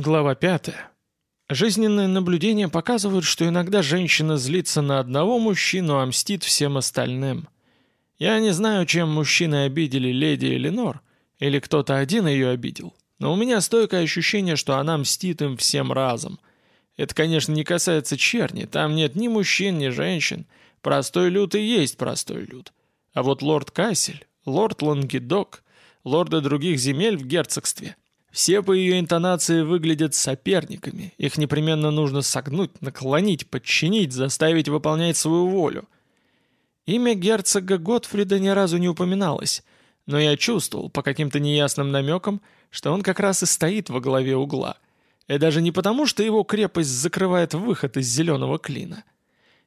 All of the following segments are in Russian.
Глава 5. Жизненные наблюдения показывают, что иногда женщина злится на одного мужчину, а мстит всем остальным. Я не знаю, чем мужчины обидели леди Эленор, или кто-то один ее обидел, но у меня стойкое ощущение, что она мстит им всем разом. Это, конечно, не касается черни, там нет ни мужчин, ни женщин. Простой люд и есть простой люд. А вот лорд Кассель, лорд Лангедок, лорды других земель в герцогстве — все по ее интонации выглядят соперниками. Их непременно нужно согнуть, наклонить, подчинить, заставить выполнять свою волю. Имя герцога Готфрида ни разу не упоминалось, но я чувствовал по каким-то неясным намекам, что он как раз и стоит во главе угла. И даже не потому, что его крепость закрывает выход из зеленого клина.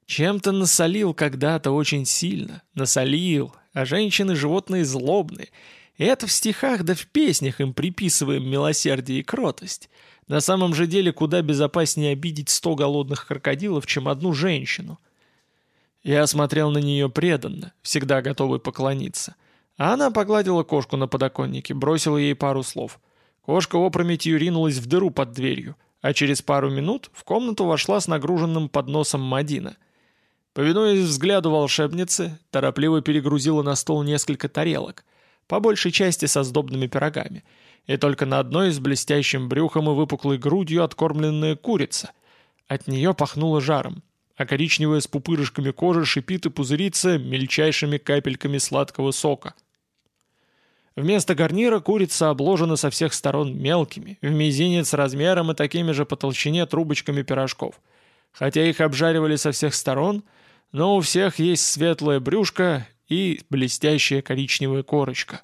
Чем-то насолил когда-то очень сильно. Насолил, а женщины животные злобные — это в стихах да в песнях им приписываем милосердие и кротость. На самом же деле куда безопаснее обидеть сто голодных крокодилов, чем одну женщину. Я смотрел на нее преданно, всегда готовый поклониться. А она погладила кошку на подоконнике, бросила ей пару слов. Кошка опрометью ринулась в дыру под дверью, а через пару минут в комнату вошла с нагруженным подносом Мадина. Повинуясь взгляду волшебницы, торопливо перегрузила на стол несколько тарелок — по большей части со сдобными пирогами, и только на одной с блестящим брюхом и выпуклой грудью откормленная курица. От нее пахнуло жаром, а коричневая с пупырышками кожи шипит и пузырится мельчайшими капельками сладкого сока. Вместо гарнира курица обложена со всех сторон мелкими, в мизинец размером и такими же по толщине трубочками пирожков. Хотя их обжаривали со всех сторон, но у всех есть светлое брюшко и блестящая коричневая корочка.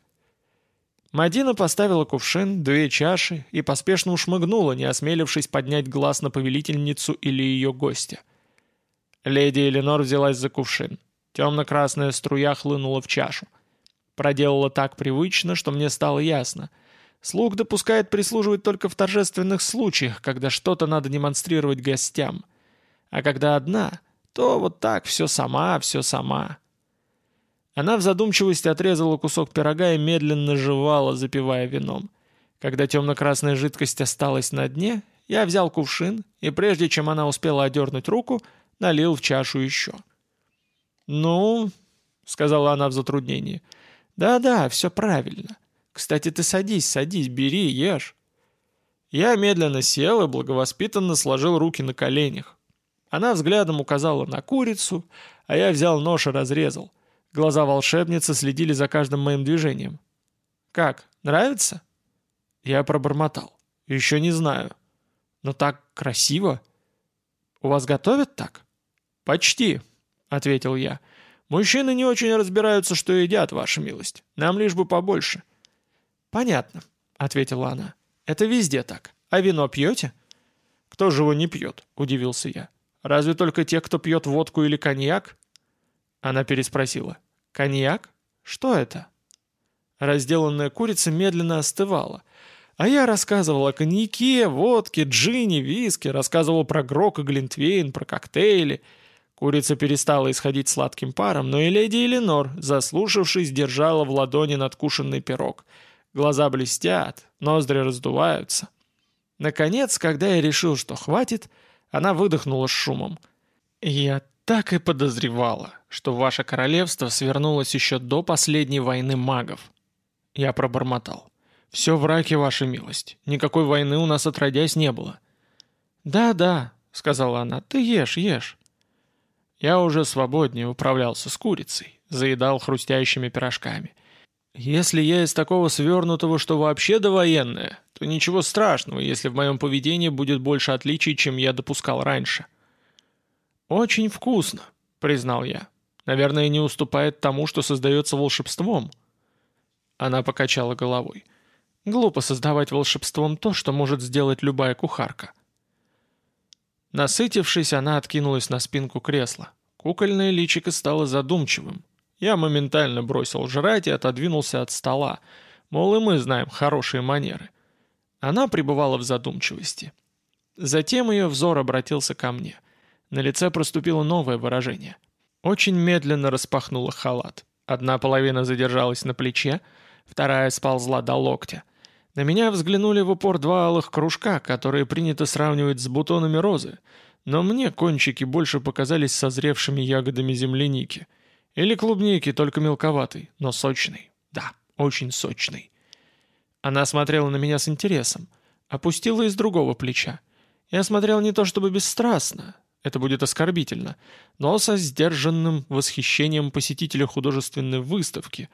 Мадина поставила кувшин, две чаши и поспешно ушмыгнула, не осмелившись поднять глаз на повелительницу или ее гостя. Леди Эленор взялась за кувшин. Темно-красная струя хлынула в чашу. Проделала так привычно, что мне стало ясно. Слуг допускает прислуживать только в торжественных случаях, когда что-то надо демонстрировать гостям. А когда одна, то вот так все сама, все сама. Она в задумчивости отрезала кусок пирога и медленно жевала, запивая вином. Когда темно-красная жидкость осталась на дне, я взял кувшин, и прежде чем она успела одернуть руку, налил в чашу еще. «Ну...» — сказала она в затруднении. «Да-да, все правильно. Кстати, ты садись, садись, бери, ешь». Я медленно сел и благовоспитанно сложил руки на коленях. Она взглядом указала на курицу, а я взял нож и разрезал. Глаза волшебницы следили за каждым моим движением. «Как, нравится?» Я пробормотал. «Еще не знаю. Но так красиво. У вас готовят так?» «Почти», — ответил я. «Мужчины не очень разбираются, что едят, ваша милость. Нам лишь бы побольше». «Понятно», — ответила она. «Это везде так. А вино пьете?» «Кто же его не пьет?» — удивился я. «Разве только те, кто пьет водку или коньяк?» Она переспросила. «Коньяк? Что это?» Разделанная курица медленно остывала. А я рассказывал о коньяке, водке, джине, виске, рассказывал про грок и глинтвейн, про коктейли. Курица перестала исходить сладким паром, но и леди Эленор, заслушавшись, держала в ладони надкушенный пирог. Глаза блестят, ноздри раздуваются. Наконец, когда я решил, что хватит, она выдохнула с шумом. «Я так и подозревала, что ваше королевство свернулось еще до последней войны магов. Я пробормотал. Все в раке, ваша милость. Никакой войны у нас отродясь не было. Да-да, сказала она, ты ешь, ешь. Я уже свободнее управлялся с курицей, заедал хрустящими пирожками. Если я из такого свернутого, что вообще довоенное, то ничего страшного, если в моем поведении будет больше отличий, чем я допускал раньше. — «Очень вкусно», — признал я. «Наверное, не уступает тому, что создается волшебством». Она покачала головой. «Глупо создавать волшебством то, что может сделать любая кухарка». Насытившись, она откинулась на спинку кресла. Кукольное личико стало задумчивым. Я моментально бросил жрать и отодвинулся от стола. Мол, и мы знаем хорошие манеры. Она пребывала в задумчивости. Затем ее взор обратился ко мне — на лице проступило новое выражение. Очень медленно распахнула халат. Одна половина задержалась на плече, вторая сползла до локтя. На меня взглянули в упор два алых кружка, которые принято сравнивать с бутонами розы, но мне кончики больше показались созревшими ягодами земляники. Или клубники, только мелковатый, но сочный. Да, очень сочный. Она смотрела на меня с интересом, опустила из другого плеча. Я смотрел не то чтобы бесстрастно, это будет оскорбительно, но со сдержанным восхищением посетителя художественной выставки,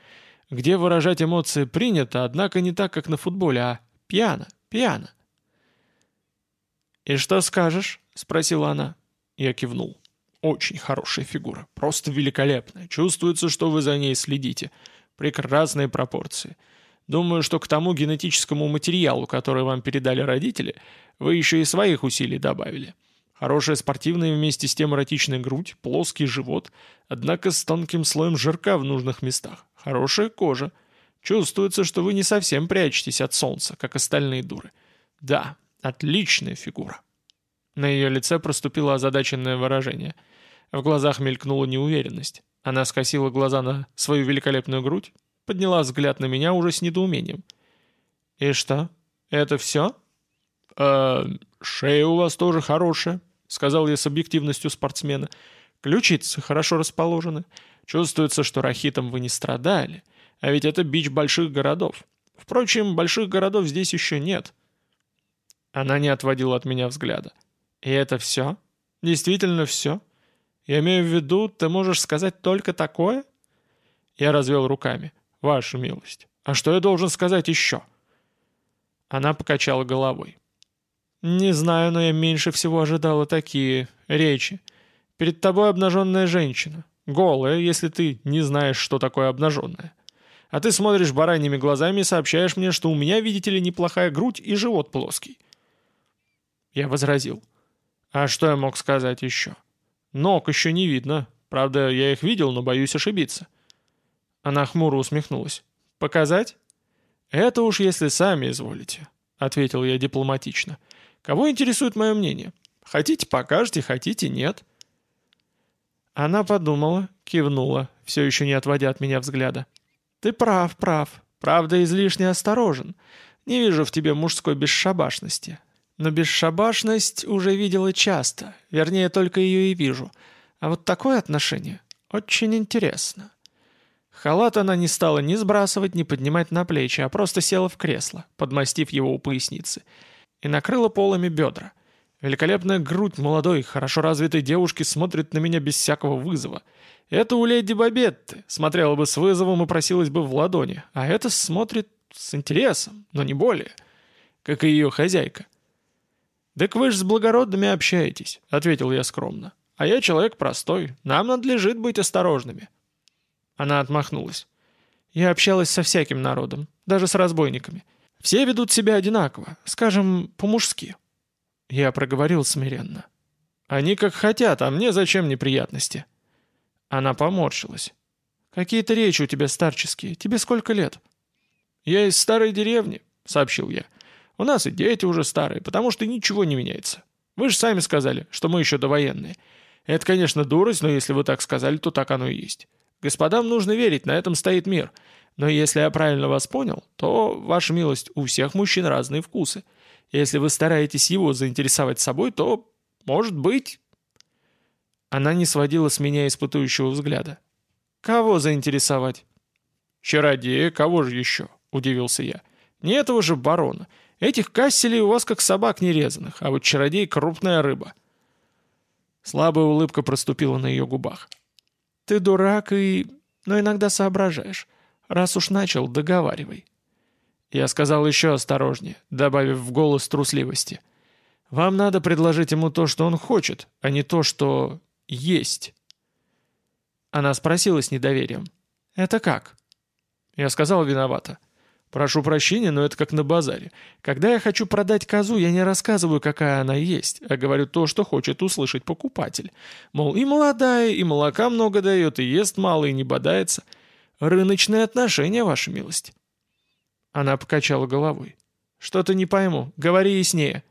где выражать эмоции принято, однако не так, как на футболе, а пьяно, пьяно. «И что скажешь?» — спросила она. Я кивнул. «Очень хорошая фигура, просто великолепная. Чувствуется, что вы за ней следите. Прекрасные пропорции. Думаю, что к тому генетическому материалу, который вам передали родители, вы еще и своих усилий добавили. Хорошая спортивная вместе с тем эротичная грудь, плоский живот, однако с тонким слоем жирка в нужных местах. Хорошая кожа. Чувствуется, что вы не совсем прячетесь от солнца, как остальные дуры. Да, отличная фигура. На ее лице проступило озадаченное выражение. В глазах мелькнула неуверенность. Она скосила глаза на свою великолепную грудь, подняла взгляд на меня уже с недоумением. «И что? Это все?» «Э, шея у вас тоже хорошая», — сказал я с объективностью спортсмена. «Ключицы хорошо расположены. Чувствуется, что рахитом вы не страдали. А ведь это бич больших городов. Впрочем, больших городов здесь еще нет». Она не отводила от меня взгляда. «И это все? Действительно все? Я имею в виду, ты можешь сказать только такое?» Я развел руками. «Ваша милость. А что я должен сказать еще?» Она покачала головой. «Не знаю, но я меньше всего ожидала такие речи. Перед тобой обнаженная женщина. Голая, если ты не знаешь, что такое обнаженная. А ты смотришь бараньими глазами и сообщаешь мне, что у меня, видите ли, неплохая грудь и живот плоский». Я возразил. «А что я мог сказать еще? Ног еще не видно. Правда, я их видел, но боюсь ошибиться». Она хмуро усмехнулась. «Показать?» «Это уж если сами изволите», — ответил я дипломатично. Кого интересует мое мнение? Хотите, покажете, хотите, нет». Она подумала, кивнула, все еще не отводя от меня взгляда. «Ты прав, прав. Правда, излишне осторожен. Не вижу в тебе мужской бесшабашности. Но бесшабашность уже видела часто, вернее, только ее и вижу. А вот такое отношение очень интересно». Халат она не стала ни сбрасывать, ни поднимать на плечи, а просто села в кресло, подмастив его у поясницы – и накрыла полами бедра. Великолепная грудь молодой, хорошо развитой девушки смотрит на меня без всякого вызова. Это у леди Бабетты смотрела бы с вызовом и просилась бы в ладони, а это смотрит с интересом, но не более, как и ее хозяйка. «Так вы ж с благородными общаетесь», — ответил я скромно. «А я человек простой, нам надлежит быть осторожными». Она отмахнулась. «Я общалась со всяким народом, даже с разбойниками. Все ведут себя одинаково, скажем, по-мужски». Я проговорил смиренно. «Они как хотят, а мне зачем неприятности?» Она поморщилась. «Какие-то речи у тебя старческие. Тебе сколько лет?» «Я из старой деревни», — сообщил я. «У нас и дети уже старые, потому что ничего не меняется. Вы же сами сказали, что мы еще довоенные. Это, конечно, дурость, но если вы так сказали, то так оно и есть. Господам нужно верить, на этом стоит мир. Но если я правильно вас понял, то, ваша милость, у всех мужчин разные вкусы. Если вы стараетесь его заинтересовать собой, то, может быть...» Она не сводила с меня испытующего взгляда. «Кого заинтересовать?» «Чародея, кого же еще?» — удивился я. «Не этого же барона. Этих касселей у вас как собак нерезанных, а вот чародей — крупная рыба». Слабая улыбка проступила на ее губах. «Ты дурак и... но иногда соображаешь. Раз уж начал, договаривай». Я сказал еще осторожнее, добавив в голос трусливости. «Вам надо предложить ему то, что он хочет, а не то, что есть». Она спросила с недоверием. «Это как?» Я сказал виновато. «Прошу прощения, но это как на базаре. Когда я хочу продать козу, я не рассказываю, какая она есть, а говорю то, что хочет услышать покупатель. Мол, и молодая, и молока много дает, и ест мало, и не бодается. Рыночные отношения, ваша милость». Она покачала головой. «Что-то не пойму. Говори яснее».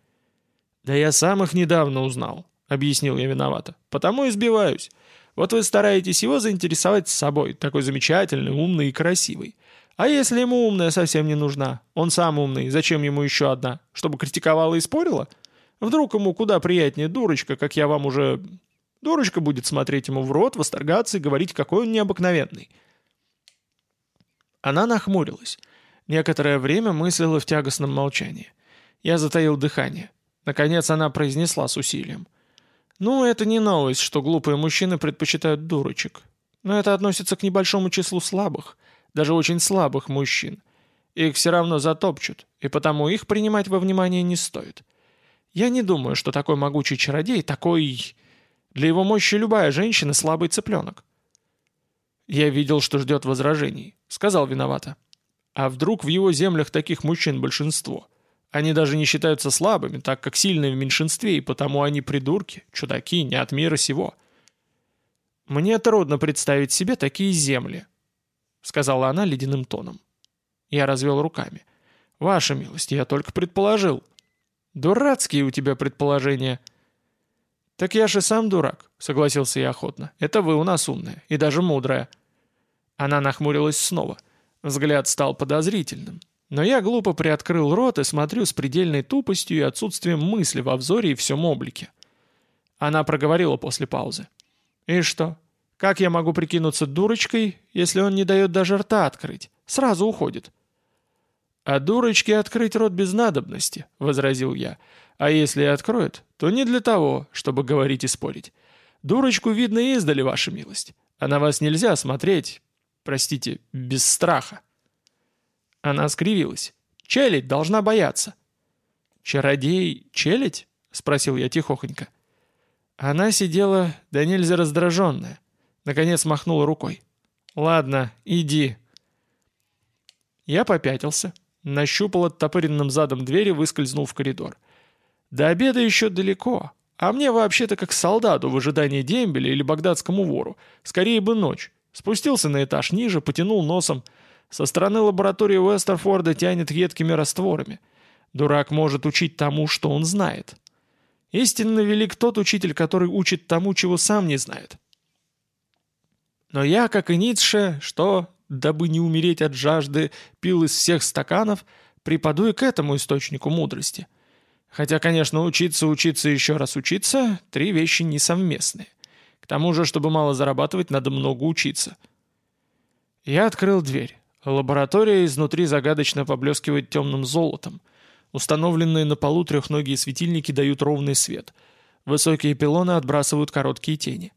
«Да я сам их недавно узнал», — объяснил я виновато. «Потому и сбиваюсь. Вот вы стараетесь его заинтересовать собой, такой замечательный, умный и красивый. А если ему умная совсем не нужна? Он сам умный, зачем ему еще одна? Чтобы критиковала и спорила? Вдруг ему куда приятнее дурочка, как я вам уже... Дурочка будет смотреть ему в рот, восторгаться и говорить, какой он необыкновенный. Она нахмурилась. Некоторое время мыслила в тягостном молчании. Я затаил дыхание. Наконец она произнесла с усилием. «Ну, это не новость, что глупые мужчины предпочитают дурочек. Но это относится к небольшому числу слабых, даже очень слабых мужчин. Их все равно затопчут, и потому их принимать во внимание не стоит. Я не думаю, что такой могучий чародей, такой... Для его мощи любая женщина — слабый цыпленок. Я видел, что ждет возражений. Сказал виновато. А вдруг в его землях таких мужчин большинство? Они даже не считаются слабыми, так как сильные в меньшинстве, и потому они придурки, чудаки, не от мира сего. Мне трудно представить себе такие земли, сказала она ледяным тоном. Я развел руками. Ваша милость, я только предположил. Дурацкие у тебя предположения. Так я же сам дурак, согласился я охотно. Это вы у нас умная и даже мудрая. Она нахмурилась снова. Взгляд стал подозрительным. Но я глупо приоткрыл рот и смотрю с предельной тупостью и отсутствием мысли во взоре и всем облике. Она проговорила после паузы. «И что? Как я могу прикинуться дурочкой, если он не дает даже рта открыть? Сразу уходит». «А дурочке открыть рот без надобности», — возразил я. «А если и откроет, то не для того, чтобы говорить и спорить. Дурочку видно издали, ваша милость. А на вас нельзя смотреть, простите, без страха». Она скривилась. «Челядь должна бояться». «Чародей челядь?» — спросил я тихохонько. Она сидела, да нельзя раздраженная. Наконец махнула рукой. «Ладно, иди». Я попятился, нащупал оттопыренным задом двери и выскользнул в коридор. До обеда еще далеко, а мне вообще-то как солдату в ожидании дембеля или багдадскому вору. Скорее бы ночь. Спустился на этаж ниже, потянул носом. Со стороны лаборатории Уэстерфорда тянет едкими растворами. Дурак может учить тому, что он знает. Истинно велик тот учитель, который учит тому, чего сам не знает. Но я, как и Ницше, что, дабы не умереть от жажды, пил из всех стаканов, припаду и к этому источнику мудрости. Хотя, конечно, учиться, учиться и еще раз учиться — три вещи несовместные. К тому же, чтобы мало зарабатывать, надо много учиться. Я открыл дверь. Лаборатория изнутри загадочно поблескивает темным золотом — Установленные на полу трехногие светильники дают ровный свет. Высокие пилоны отбрасывают короткие тени.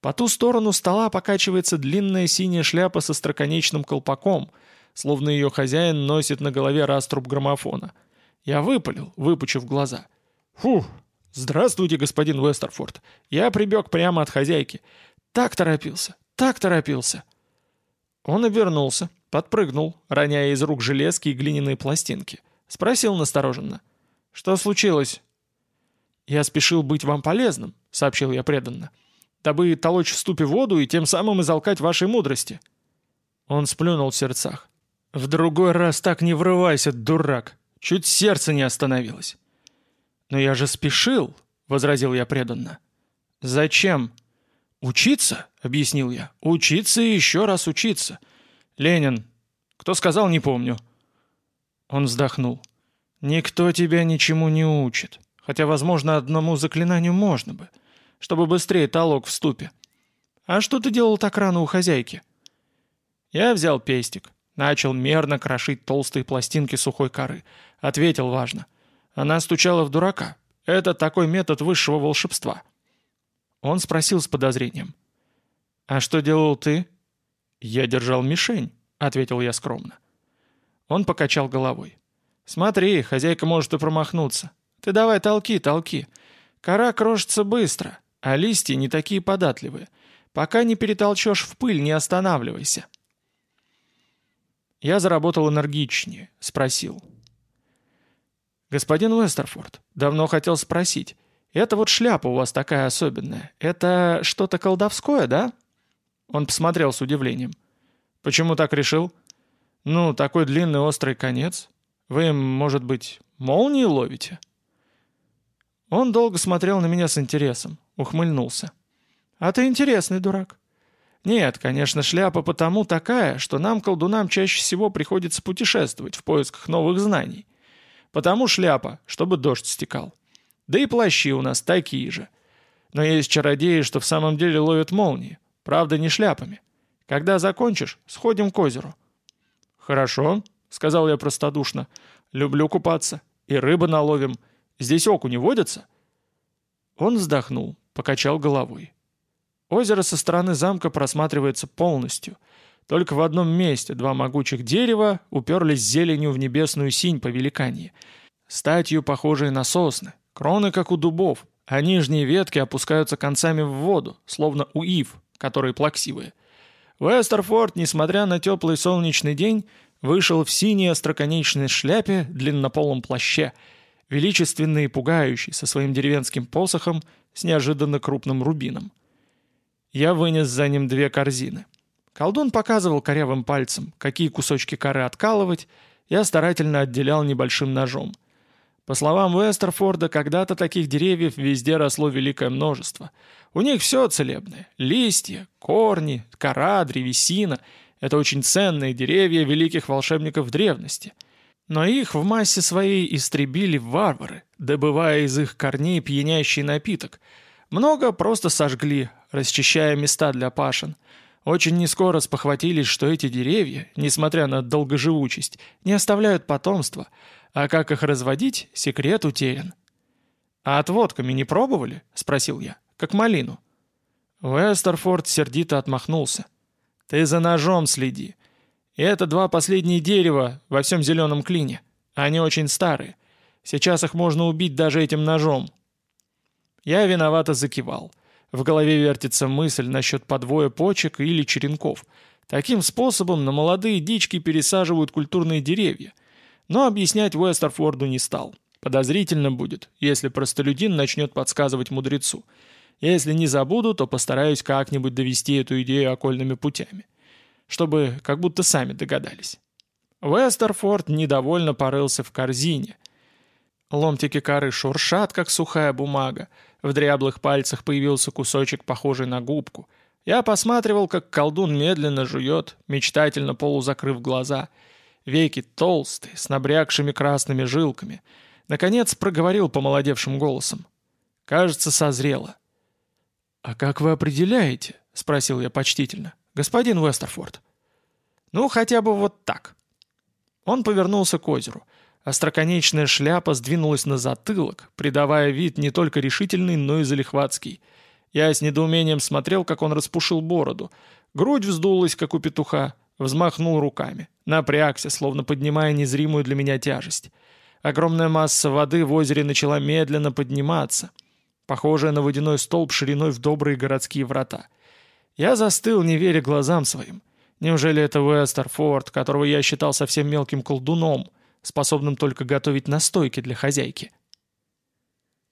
По ту сторону стола покачивается длинная синяя шляпа со строконечным колпаком, словно ее хозяин носит на голове раструб граммофона. Я выпалил, выпучив глаза. «Фух! Здравствуйте, господин Вестерфорд! Я прибег прямо от хозяйки. Так торопился, так торопился!» Он обернулся, подпрыгнул, роняя из рук железки и глиняные пластинки. Спросил настороженно. «Что случилось?» «Я спешил быть вам полезным», — сообщил я преданно, «дабы толочь в ступе воду и тем самым изалкать вашей мудрости». Он сплюнул в сердцах. «В другой раз так не врывайся, дурак! Чуть сердце не остановилось!» «Но я же спешил», — возразил я преданно. «Зачем?» «Учиться?» — объяснил я. «Учиться и еще раз учиться. Ленин. Кто сказал, не помню. Он вздохнул. «Никто тебя ничему не учит. Хотя, возможно, одному заклинанию можно бы, чтобы быстрее толок в ступе. А что ты делал так рано у хозяйки?» Я взял пестик, начал мерно крошить толстые пластинки сухой коры. Ответил важно. Она стучала в дурака. Это такой метод высшего волшебства. Он спросил с подозрением. «А что делал ты?» «Я держал мишень», — ответил я скромно. Он покачал головой. «Смотри, хозяйка может и промахнуться. Ты давай толки, толки. Кора крошится быстро, а листья не такие податливые. Пока не перетолчешь в пыль, не останавливайся». Я заработал энергичнее, спросил. «Господин Вестерфорд, давно хотел спросить. Это вот шляпа у вас такая особенная. Это что-то колдовское, да?» Он посмотрел с удивлением. «Почему так решил?» «Ну, такой длинный острый конец. Вы, может быть, молнии ловите?» Он долго смотрел на меня с интересом, ухмыльнулся. «А ты интересный дурак. Нет, конечно, шляпа потому такая, что нам, колдунам, чаще всего приходится путешествовать в поисках новых знаний. Потому шляпа, чтобы дождь стекал. Да и плащи у нас такие же. Но есть чародеи, что в самом деле ловят молнии. Правда, не шляпами. Когда закончишь, сходим к озеру». «Хорошо», — сказал я простодушно. «Люблю купаться. И рыбы наловим. Здесь окуни водятся?» Он вздохнул, покачал головой. Озеро со стороны замка просматривается полностью. Только в одном месте два могучих дерева уперлись зеленью в небесную синь по великанье. Статью, похожие на сосны, кроны, как у дубов, а нижние ветки опускаются концами в воду, словно у ив, которые плаксивые. Вестерфорд, несмотря на теплый солнечный день, вышел в синей остроконечной шляпе, длиннополом плаще, величественный и пугающий, со своим деревенским посохом с неожиданно крупным рубином. Я вынес за ним две корзины. Колдун показывал корявым пальцем, какие кусочки коры откалывать, я старательно отделял небольшим ножом. По словам Вестерфорда, когда-то таких деревьев везде росло великое множество. У них все целебное — листья, корни, кора, древесина. Это очень ценные деревья великих волшебников древности. Но их в массе своей истребили варвары, добывая из их корней пьянящий напиток. Много просто сожгли, расчищая места для пашин. Очень нескоро спохватились, что эти деревья, несмотря на долгоживучесть, не оставляют потомства, а как их разводить, секрет утерян. «А отводками не пробовали?» — спросил я. «Как малину». Вестерфорд сердито отмахнулся. «Ты за ножом следи. Это два последние дерева во всем зеленом клине. Они очень старые. Сейчас их можно убить даже этим ножом». Я виновато закивал. В голове вертится мысль насчет подвоя почек или черенков. Таким способом на молодые дички пересаживают культурные деревья. Но объяснять Уэстерфорду не стал. Подозрительно будет, если простолюдин начнет подсказывать мудрецу. Если не забуду, то постараюсь как-нибудь довести эту идею окольными путями. Чтобы как будто сами догадались. Уэстерфорд недовольно порылся в корзине. Ломтики коры шуршат, как сухая бумага. В дряблых пальцах появился кусочек, похожий на губку. Я посматривал, как колдун медленно жует, мечтательно полузакрыв глаза. Веки толстые, с набрякшими красными жилками. Наконец проговорил помолодевшим голосом. «Кажется, созрело». «А как вы определяете?» — спросил я почтительно. «Господин Вестерфорд». «Ну, хотя бы вот так». Он повернулся к озеру — Остроконечная шляпа сдвинулась на затылок, придавая вид не только решительный, но и залихватский. Я с недоумением смотрел, как он распушил бороду. Грудь вздулась, как у петуха, взмахнул руками. Напрягся, словно поднимая незримую для меня тяжесть. Огромная масса воды в озере начала медленно подниматься, похожая на водяной столб шириной в добрые городские врата. Я застыл, не веря глазам своим. Неужели это Вестерфорд, которого я считал совсем мелким колдуном — способным только готовить настойки для хозяйки.